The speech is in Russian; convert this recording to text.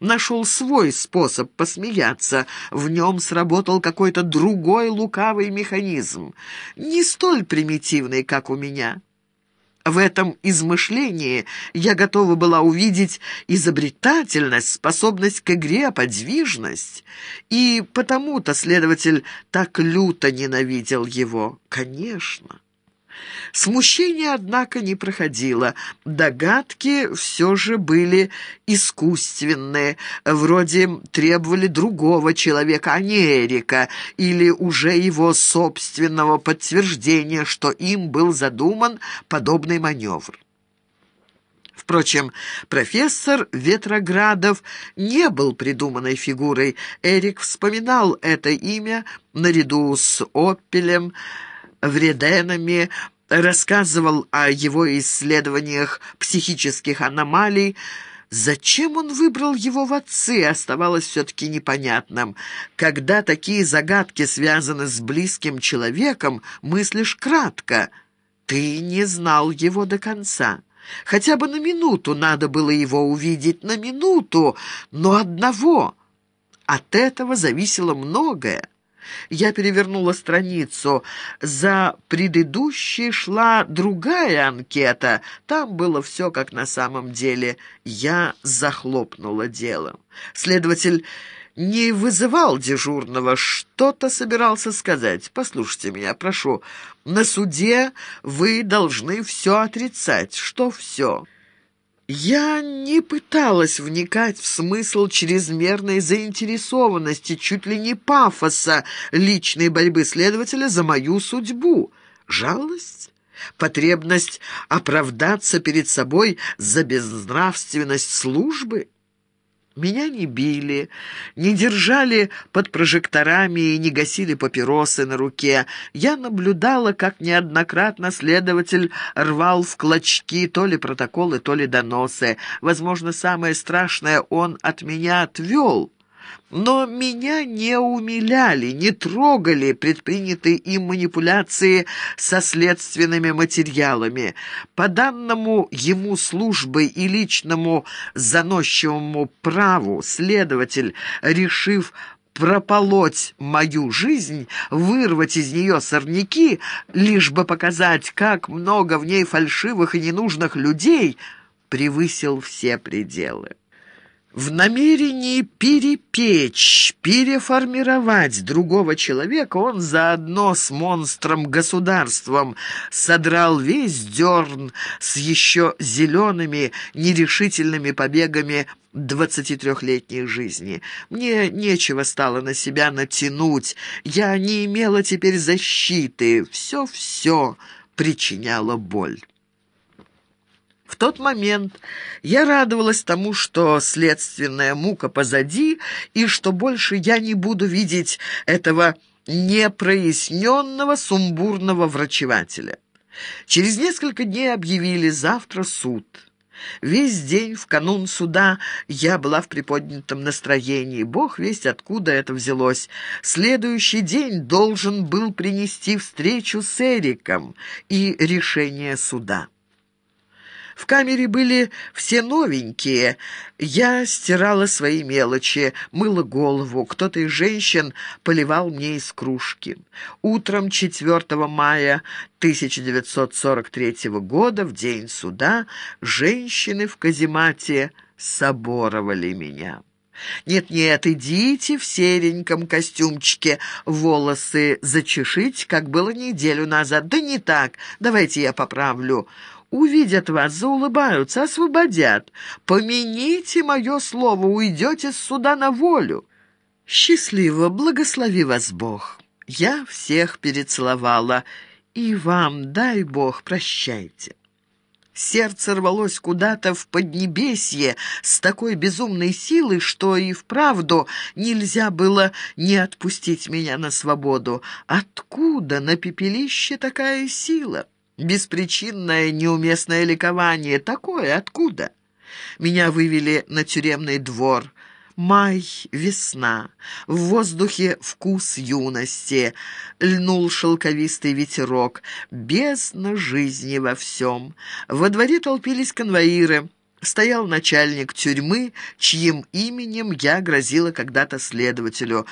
нашел свой способ посмеяться. В нем сработал какой-то другой лукавый механизм, не столь примитивный, как у меня. В этом измышлении я готова была увидеть изобретательность, способность к игре, подвижность. И потому-то следователь так люто ненавидел его. Конечно. Смущение, однако, не проходило. Догадки все же были искусственные, вроде требовали другого человека, а не Эрика, или уже его собственного подтверждения, что им был задуман подобный маневр. Впрочем, профессор Ветроградов не был придуманной фигурой. Эрик вспоминал это имя наряду с Оппелем, Вреденами, рассказывал о его исследованиях психических аномалий, Зачем он выбрал его в отцы, оставалось все-таки непонятным. Когда такие загадки связаны с близким человеком, мыслишь кратко. Ты не знал его до конца. Хотя бы на минуту надо было его увидеть, на минуту, но одного. От этого зависело многое. Я перевернула страницу. За предыдущей шла другая анкета. Там было все как на самом деле. Я захлопнула дело. Следователь не вызывал дежурного, что-то собирался сказать. Послушайте меня, прошу. На суде вы должны все отрицать. Что все?» Я не пыталась вникать в смысл чрезмерной заинтересованности, чуть ли не пафоса личной борьбы следователя за мою судьбу. Жалость? Потребность оправдаться перед собой за безнравственность службы? Меня не били, не держали под прожекторами и не гасили папиросы на руке. Я наблюдала, как неоднократно следователь рвал в клочки то ли протоколы, то ли доносы. Возможно, самое страшное он от меня отвел». Но меня не умиляли, не трогали предпринятые им манипуляции со следственными материалами. По данному ему службы и личному заносчивому праву следователь, решив прополоть мою жизнь, вырвать из нее сорняки, лишь бы показать, как много в ней фальшивых и ненужных людей, превысил все пределы. В намерении перепечь, переформировать другого человека он заодно с монстром-государством содрал весь дерн с еще зелеными, нерешительными побегами двадцатитрехлетней жизни. Мне нечего стало на себя натянуть, я не имела теперь защиты, все-все причиняло боль. В тот момент я радовалась тому, что следственная мука позади, и что больше я не буду видеть этого непроясненного сумбурного врачевателя. Через несколько дней объявили «завтра суд». Весь день в канун суда я была в приподнятом настроении. Бог весть, откуда это взялось. Следующий день должен был принести встречу с Эриком и решение суда. В камере были все новенькие. Я стирала свои мелочи, мыла голову. Кто-то из женщин поливал мне из кружки. Утром 4 мая 1943 года, в день суда, женщины в каземате соборовали меня. «Нет-нет, идите в сереньком костюмчике, волосы зачешить, как было неделю назад. Да не так, давайте я поправлю увидят вас, заулыбаются, освободят. Помяните мое слово, уйдете с суда на волю. Счастливо, благослови вас Бог. Я всех перецеловала, и вам, дай Бог, прощайте. Сердце рвалось куда-то в поднебесье с такой безумной силой, что и вправду нельзя было не отпустить меня на свободу. Откуда на пепелище такая сила?» Беспричинное неуместное ликование. Такое откуда? Меня вывели на тюремный двор. Май, весна, в воздухе вкус юности, льнул шелковистый ветерок, бездна жизни во всем. Во дворе толпились конвоиры, стоял начальник тюрьмы, чьим именем я грозила когда-то следователю.